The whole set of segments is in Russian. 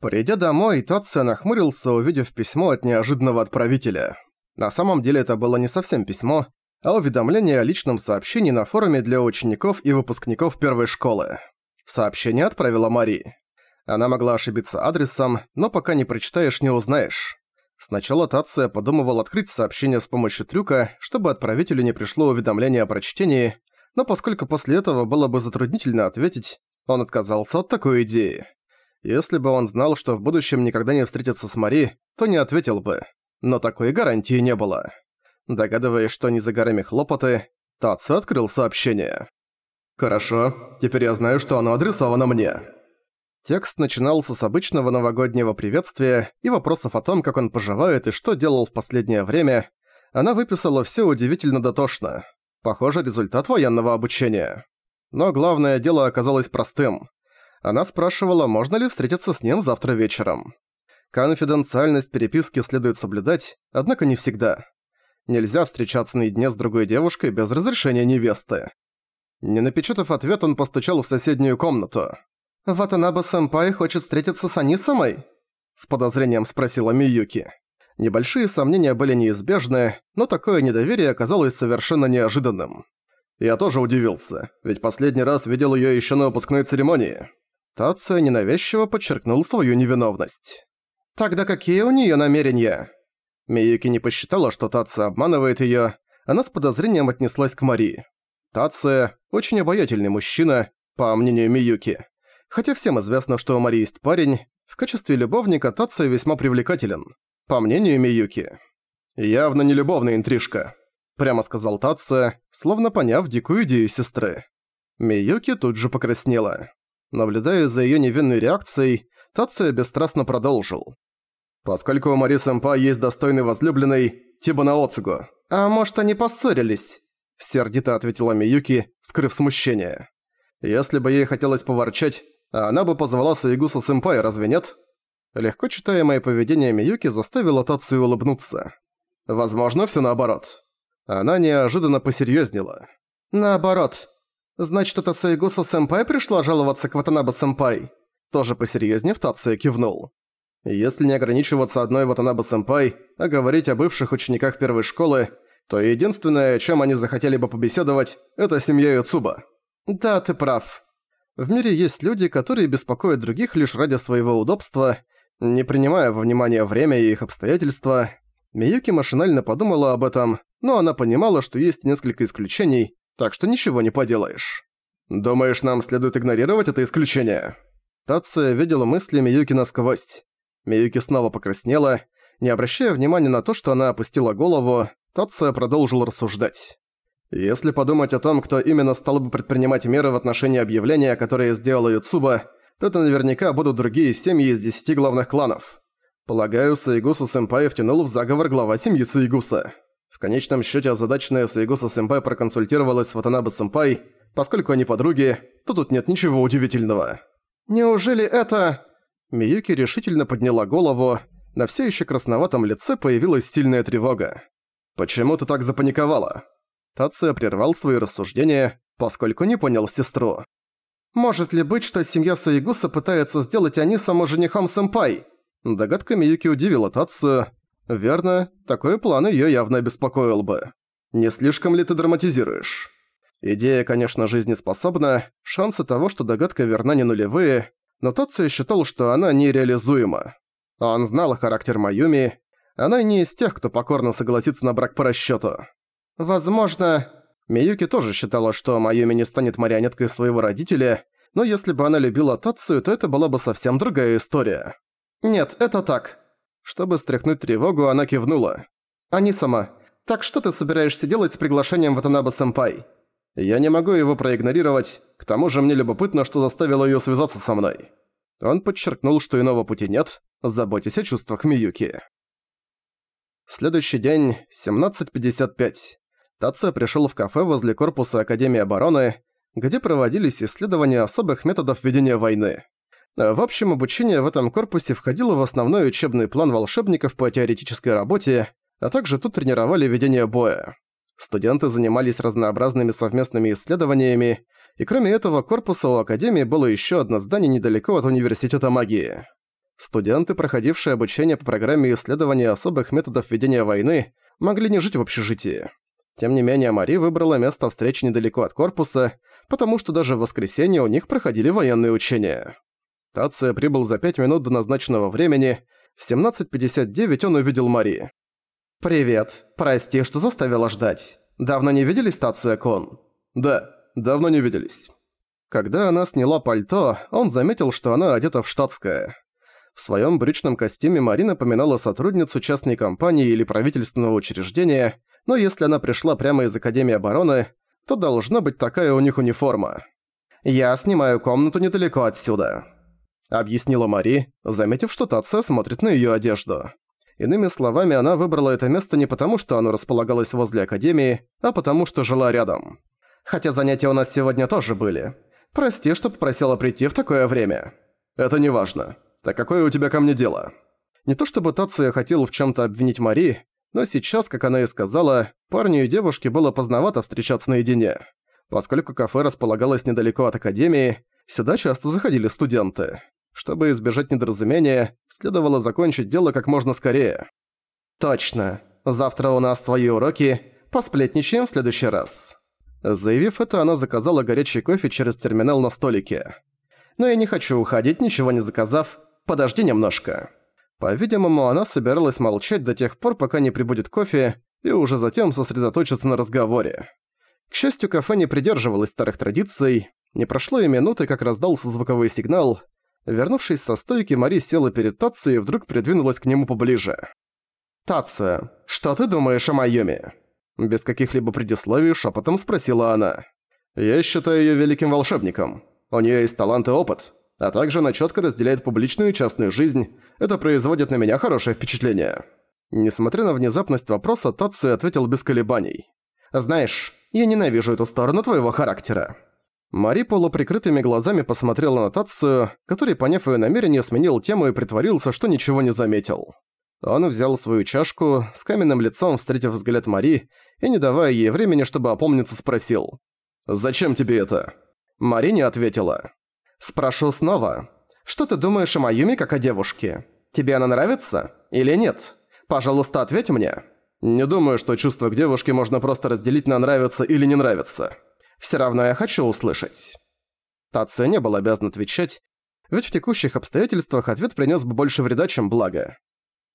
Придя домой, Тация нахмурился, увидев письмо от неожиданного отправителя. На самом деле это было не совсем письмо, а уведомление о личном сообщении на форуме для учеников и выпускников первой школы. Сообщение отправила Мари. Она могла ошибиться адресом, но пока не прочитаешь, не узнаешь. Сначала Тация подумывал открыть сообщение с помощью трюка, чтобы отправителю не пришло уведомление о прочтении, но поскольку после этого было бы затруднительно ответить, он отказался от такой идеи. Если бы он знал, что в будущем никогда не встретится с Мари, то не ответил бы. Но такой гарантии не было. Догадываясь, что не за горами хлопоты, Тацу открыл сообщение. «Хорошо, теперь я знаю, что оно адресовано мне». Текст начинался с обычного новогоднего приветствия и вопросов о том, как он поживает и что делал в последнее время. Она выписала все удивительно дотошно. Похоже, результат военного обучения. Но главное дело оказалось простым. Она спрашивала, можно ли встретиться с ним завтра вечером. Конфиденциальность переписки следует соблюдать, однако не всегда. Нельзя встречаться наедине с другой девушкой без разрешения невесты. Не напечатав ответ, он постучал в соседнюю комнату. «Ватанаба-сэмпай хочет встретиться с Анисамой?» С подозрением спросила Миюки. Небольшие сомнения были неизбежны, но такое недоверие оказалось совершенно неожиданным. Я тоже удивился, ведь последний раз видел её ещё на выпускной церемонии. Тация ненавязчиво подчеркнул свою невиновность. «Тогда какие у неё намерения?» Миюки не посчитала, что Тация обманывает её, она с подозрением отнеслась к Мари. Тация – очень обаятельный мужчина, по мнению Миюки. Хотя всем известно, что у Мари есть парень, в качестве любовника Тация весьма привлекателен, по мнению Миюки. «Явно не любовная интрижка», – прямо сказал Тация, словно поняв дикую идею сестры. Миюки тут же покраснела. Наблюдая за её невинной реакцией, Тация бесстрастно продолжил. «Поскольку у Мари Сэмпа есть достойный возлюбленный, Тибана Оцугу». «А может, они поссорились?» Сердито ответила Миюки, скрыв смущение. «Если бы ей хотелось поворчать, она бы позвала Саигуса Сэмпай, разве нет?» Легко читаемое поведение Миюки заставило Тацию улыбнуться. Возможно, всё наоборот. Она неожиданно посерьёзнела. «Наоборот. Значит, это Саигуса Сэмпай пришла жаловаться к Ватанаба Сэмпай?» Тоже посерьёзнев Тация кивнул. Если не ограничиваться одной Ватанаба Сэмпай, а говорить о бывших учениках первой школы, то единственное, о чем они захотели бы побеседовать, это семья Юцуба. Да, ты прав. В мире есть люди, которые беспокоят других лишь ради своего удобства, не принимая во внимание время и их обстоятельства. Миюки машинально подумала об этом, но она понимала, что есть несколько исключений, так что ничего не поделаешь. «Думаешь, нам следует игнорировать это исключение?» Тация видела мысли Миюки насквозь. Миюки снова покраснела, не обращая внимания на то, что она опустила голову, Тация продолжил рассуждать. Если подумать о том, кто именно стал бы предпринимать меры в отношении объявления, которое сделала Юцуба, то это наверняка будут другие семьи из десяти главных кланов. Полагаю, Саигусу Сэмпай втянул в заговор глава семьи Саигуса. Конечном счете озадаченная Саигуса Сэмпай проконсультировалась с Ватанаба Сэмпай, поскольку они подруги, то тут нет ничего удивительного. «Неужели это...» Миюки решительно подняла голову, на все еще красноватом лице появилась сильная тревога. «Почему ты так запаниковала?» Тация прервал свои рассуждения, поскольку не понял сестру. «Может ли быть, что семья Саигуса пытается сделать Анисаму женихом сэмпай?» Догадка Миюки удивила Тацию. «Верно, такой план её явно обеспокоил бы. Не слишком ли ты драматизируешь?» Идея, конечно, жизнеспособна, шансы того, что догадка верна не нулевые, но Тация считал, что она нереализуема. Он знал характер Майюми, она не из тех, кто покорно согласится на брак по расчёту. Возможно, Миюки тоже считала, что Майюми не станет марионеткой своего родителя, но если бы она любила Тацию, то это была бы совсем другая история. «Нет, это так». Чтобы стряхнуть тревогу, она кивнула. «Они сама. Так что ты собираешься делать с приглашением Ватанаба-сэмпай?» Я не могу его проигнорировать, к тому же мне любопытно, что заставило её связаться со мной. Он подчеркнул, что иного пути нет, заботясь о чувствах Миюки. Следующий день, 17.55. Тация пришёл в кафе возле корпуса Академии обороны, где проводились исследования особых методов ведения войны. В общем, обучение в этом корпусе входило в основной учебный план волшебников по теоретической работе, а также тут тренировали ведение боя. Студенты занимались разнообразными совместными исследованиями, и кроме этого корпуса у Академии было еще одно здание недалеко от Университета магии. Студенты, проходившие обучение по программе исследования особых методов ведения войны, могли не жить в общежитии. Тем не менее, Мари выбрала место встречи недалеко от корпуса, потому что даже в воскресенье у них проходили военные учения. Тация прибыл за пять минут до назначенного времени. В 17.59 он увидел Мари. «Привет. Прости, что заставила ждать. Давно не виделись, Тация Кон?» «Да, давно не виделись». Когда она сняла пальто, он заметил, что она одета в штатское. В своем брючном костюме Марина напоминала сотрудницу частной компании или правительственного учреждения, но если она пришла прямо из Академии обороны, то должна быть такая у них униформа. «Я снимаю комнату недалеко отсюда», — объяснила Мари, заметив, что Тация смотрит на её одежду. Иными словами, она выбрала это место не потому, что оно располагалось возле Академии, а потому, что жила рядом. Хотя занятия у нас сегодня тоже были. Прости, что попросила прийти в такое время. Это не важно. Так какое у тебя ко мне дело? Не то чтобы Тация хотел в чем то обвинить Мари, но сейчас, как она и сказала, парню и девушке было поздновато встречаться наедине. Поскольку кафе располагалось недалеко от Академии, сюда часто заходили студенты. Чтобы избежать недоразумения, следовало закончить дело как можно скорее. «Точно. Завтра у нас свои уроки. Посплетничаем в следующий раз». Заявив это, она заказала горячий кофе через терминал на столике. «Но я не хочу уходить, ничего не заказав. Подожди немножко». По-видимому, она собиралась молчать до тех пор, пока не прибудет кофе, и уже затем сосредоточиться на разговоре. К счастью, кафе не придерживалось старых традиций. Не прошло и минуты, как раздался звуковой сигнал. Вернувшись со стойки, Мари села перед Тацией и вдруг придвинулась к нему поближе. «Тация, что ты думаешь о Майоми?» Без каких-либо предисловий шепотом спросила она. «Я считаю её великим волшебником. У неё есть талант и опыт, а также она чётко разделяет публичную и частную жизнь. Это производит на меня хорошее впечатление». Несмотря на внезапность вопроса, Тацию ответил без колебаний. «Знаешь, я ненавижу эту сторону твоего характера». Мари полуприкрытыми глазами посмотрела на Тацию, который, поняв её намерение, сменил тему и притворился, что ничего не заметил. Он взял свою чашку, с каменным лицом встретив взгляд Мари, и, не давая ей времени, чтобы опомниться, спросил. «Зачем тебе это?» Мари не ответила. «Спрошу снова. Что ты думаешь о Майюми как о девушке? Тебе она нравится? Или нет? Пожалуйста, ответь мне». «Не думаю, что чувство к девушке можно просто разделить на нравится или не нравится. Всё равно я хочу услышать». Тация не был обязан отвечать, ведь в текущих обстоятельствах ответ принес бы больше вреда, чем благо.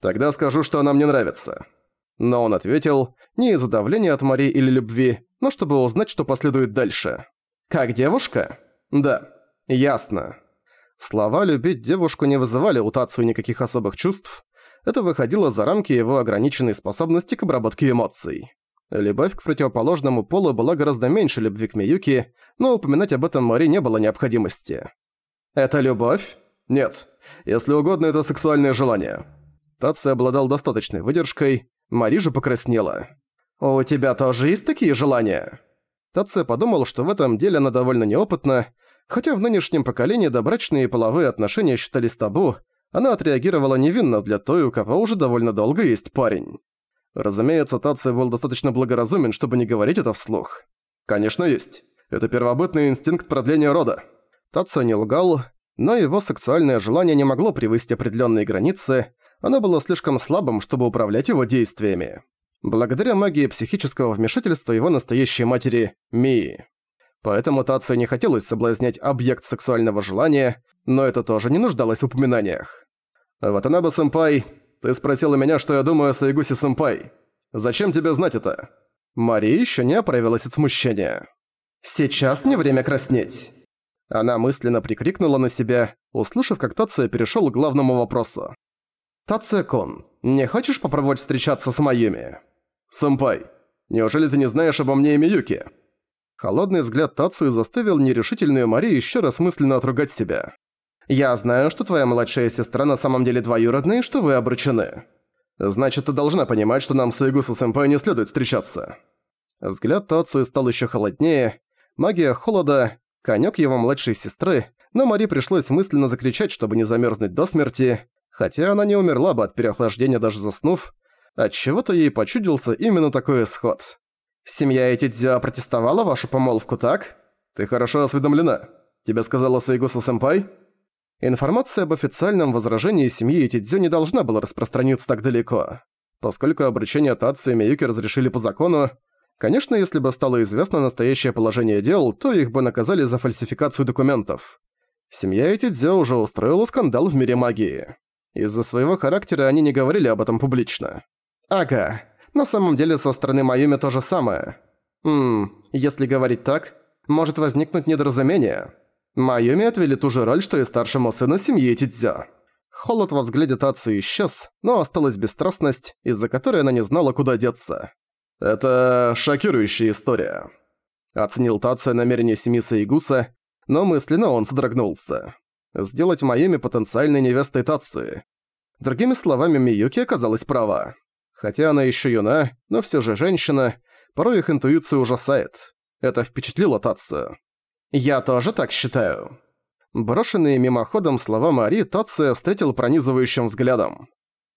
«Тогда скажу, что она мне нравится». Но он ответил, не из-за давления от Мари или любви, но чтобы узнать, что последует дальше. «Как девушка?» «Да». «Ясно». Слова «любить девушку» не вызывали у Тацию никаких особых чувств. Это выходило за рамки его ограниченной способности к обработке эмоций. Любовь к противоположному полу была гораздо меньше любви к Миюки, но упоминать об этом Мари не было необходимости. «Это любовь?» «Нет. Если угодно, это сексуальное желание». Тацию обладал достаточной выдержкой, Мари же покраснела. «У тебя тоже есть такие желания?» Тация подумал, что в этом деле она довольно неопытна, хотя в нынешнем поколении добрачные и половые отношения считались табу, она отреагировала невинно для той, у кого уже довольно долго есть парень. Разумеется, Тация был достаточно благоразумен, чтобы не говорить это вслух. «Конечно есть. Это первобытный инстинкт продления рода». Тация не лгал, но его сексуальное желание не могло превысить определенные границы, оно было слишком слабым, чтобы управлять его действиями. Благодаря магии психического вмешательства его настоящей матери Мии. Поэтому Тацию не хотелось соблазнять объект сексуального желания, но это тоже не нуждалось в упоминаниях. «Вот она бы, сэмпай, ты спросила меня, что я думаю о Сайгусе сэмпай. Зачем тебе знать это?» Мария еще не оправилась от смущения. «Сейчас не время краснеть». Она мысленно прикрикнула на себя, услышав, как Тация перешел к главному вопросу. «Тация-кун, не хочешь попробовать встречаться с Майюми?» «Сэмпай, неужели ты не знаешь обо мне и Миюки?» Холодный взгляд Тации заставил нерешительную Мари еще раз мысленно отругать себя. «Я знаю, что твоя младшая сестра на самом деле двоюродная и что вы обручены. Значит, ты должна понимать, что нам с Саигуса Сэмпай не следует встречаться». Взгляд Тации стал еще холоднее. Магия холода, конек его младшей сестры, но Мари пришлось мысленно закричать, чтобы не замерзнуть до смерти, Хотя она не умерла бы от переохлаждения даже заснув, отчего-то ей почудился именно такой исход. «Семья Этидзя протестовала вашу помолвку, так? Ты хорошо осведомлена. Тебе сказала Сайгуса-сэмпай?» Информация об официальном возражении семьи Этидзё не должна была распространиться так далеко. Поскольку обручение Татсу и Миюки разрешили по закону, конечно, если бы стало известно настоящее положение дел, то их бы наказали за фальсификацию документов. Семья Этидзё уже устроила скандал в мире магии. Из-за своего характера они не говорили об этом публично. Ага, на самом деле со стороны Майюми то же самое. Ммм, если говорить так, может возникнуть недоразумение. Майюми отвели ту же роль, что и старшему сыну семьи Тидзё. Холод во взгляде Тацу исчез, но осталась бесстрастность, из-за которой она не знала, куда деться. «Это шокирующая история», — оценил Тацу намерение семьи Саигуса, но мысленно он содрогнулся. Сделать Майюми потенциальной невестой Тацу. Другими словами, Миюки оказалась права. Хотя она еще юна, но все же женщина, порой их интуиция ужасает. Это впечатлило Тацию. «Я тоже так считаю». Брошенные мимоходом слова Мари Тация встретил пронизывающим взглядом.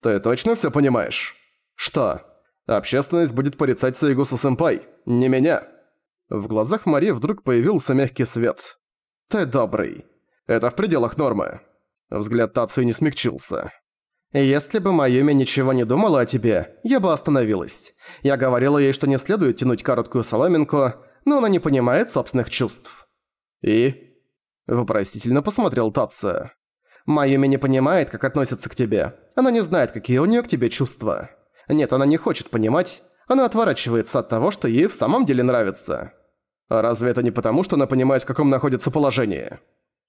«Ты точно все понимаешь?» «Что? Общественность будет порицать Саигуса-сэмпай, не меня». В глазах Мари вдруг появился мягкий свет. «Ты добрый. Это в пределах нормы». Взгляд Тацию не смягчился. «Если бы Майюми ничего не думала о тебе, я бы остановилась. Я говорила ей, что не следует тянуть короткую соломинку, но она не понимает собственных чувств. «И?» Вопросительно посмотрел Татса. «Майюми не понимает, как относится к тебе. Она не знает, какие у нее к тебе чувства. Нет, она не хочет понимать. Она отворачивается от того, что ей в самом деле нравится. А разве это не потому, что она понимает, в каком находится положении?»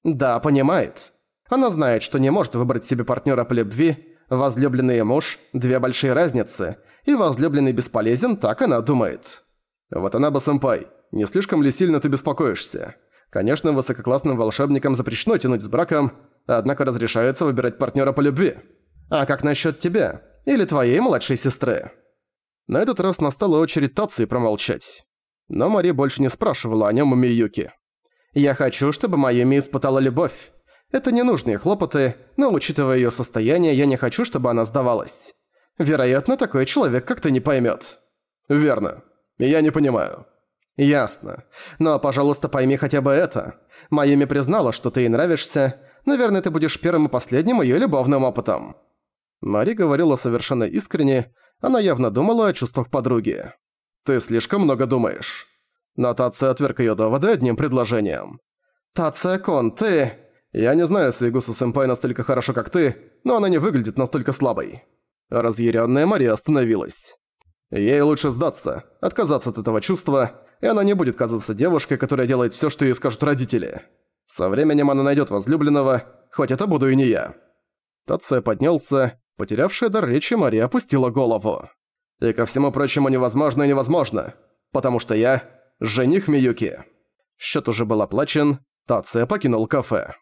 «Да, понимает. Она знает, что не может выбрать себе партнера по любви, возлюбленный муж, две большие разницы, и возлюбленный бесполезен, так она думает. Вот она бы, сэмпай, не слишком ли сильно ты беспокоишься?» Конечно, высококлассным волшебникам запрещено тянуть с браком, однако разрешается выбирать партнера по любви. А как насчет тебя? Или твоей младшей сестры? На этот раз настала очередь Тации промолчать. Но Мари больше не спрашивала о нем у Миюки. «Я хочу, чтобы Майюми испытала любовь. Это ненужные хлопоты, но учитывая ее состояние, я не хочу, чтобы она сдавалась. Вероятно, такой человек как-то не поймет. «Верно. Я не понимаю». «Ясно. Но, пожалуйста, пойми хотя бы это. Майами признала, что ты ей нравишься. Наверное, ты будешь первым и последним её любовным опытом». Мари говорила совершенно искренне, она явно думала о чувствах подруги. «Ты слишком много думаешь». Но Тация отверг её доводы одним предложением. «Тация-кон, ты...» «Я не знаю, если Игуса-сэмпай настолько хорошо, как ты, но она не выглядит настолько слабой». Разъярённая Мария остановилась. Ей лучше сдаться, отказаться от этого чувства, и она не будет казаться девушкой, которая делает всё, что ей скажут родители. Со временем она найдёт возлюбленного, хоть это буду и не я». Тация поднялся, потерявшая дар речи Мария опустила голову. «И ко всему прочему невозможно и невозможно, потому что я – жених Миюки». Счёт уже был оплачен, Тация покинул кафе.